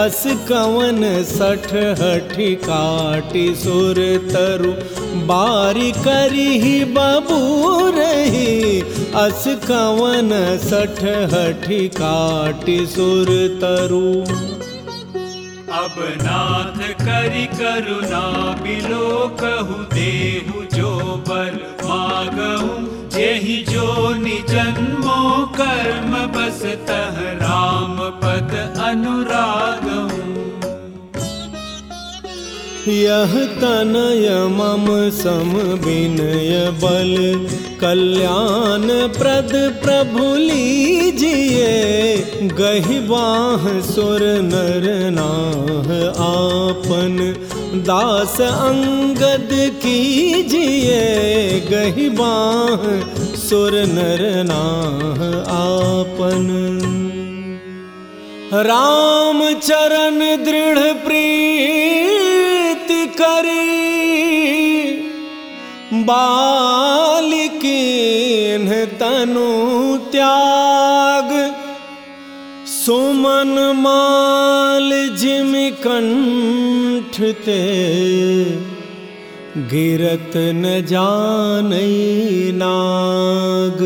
अस कवन सठ हठि काटि सुर तरु, बारी करी बबू रही। अस कवन सठ हठि काटि सुर तरु। अब नाथ करि करुणा बिलो कहु देहु जो बर मागहु। जेहि जो निजन्मो कर्म बस तह राम पद अनुरागहु यह तनय मम सम विनय बल। कल्याण प्रद प्रभु लीजिए, गहि बाह सुर नर नाह आपन। दास अंगद कीजिए, गहि बाह सुर नर नाह आपन। राम चरण दृढ़ प्रीति बालिकीन तनु त्याग। सुमन माल जिम ते गिरत न जान नाग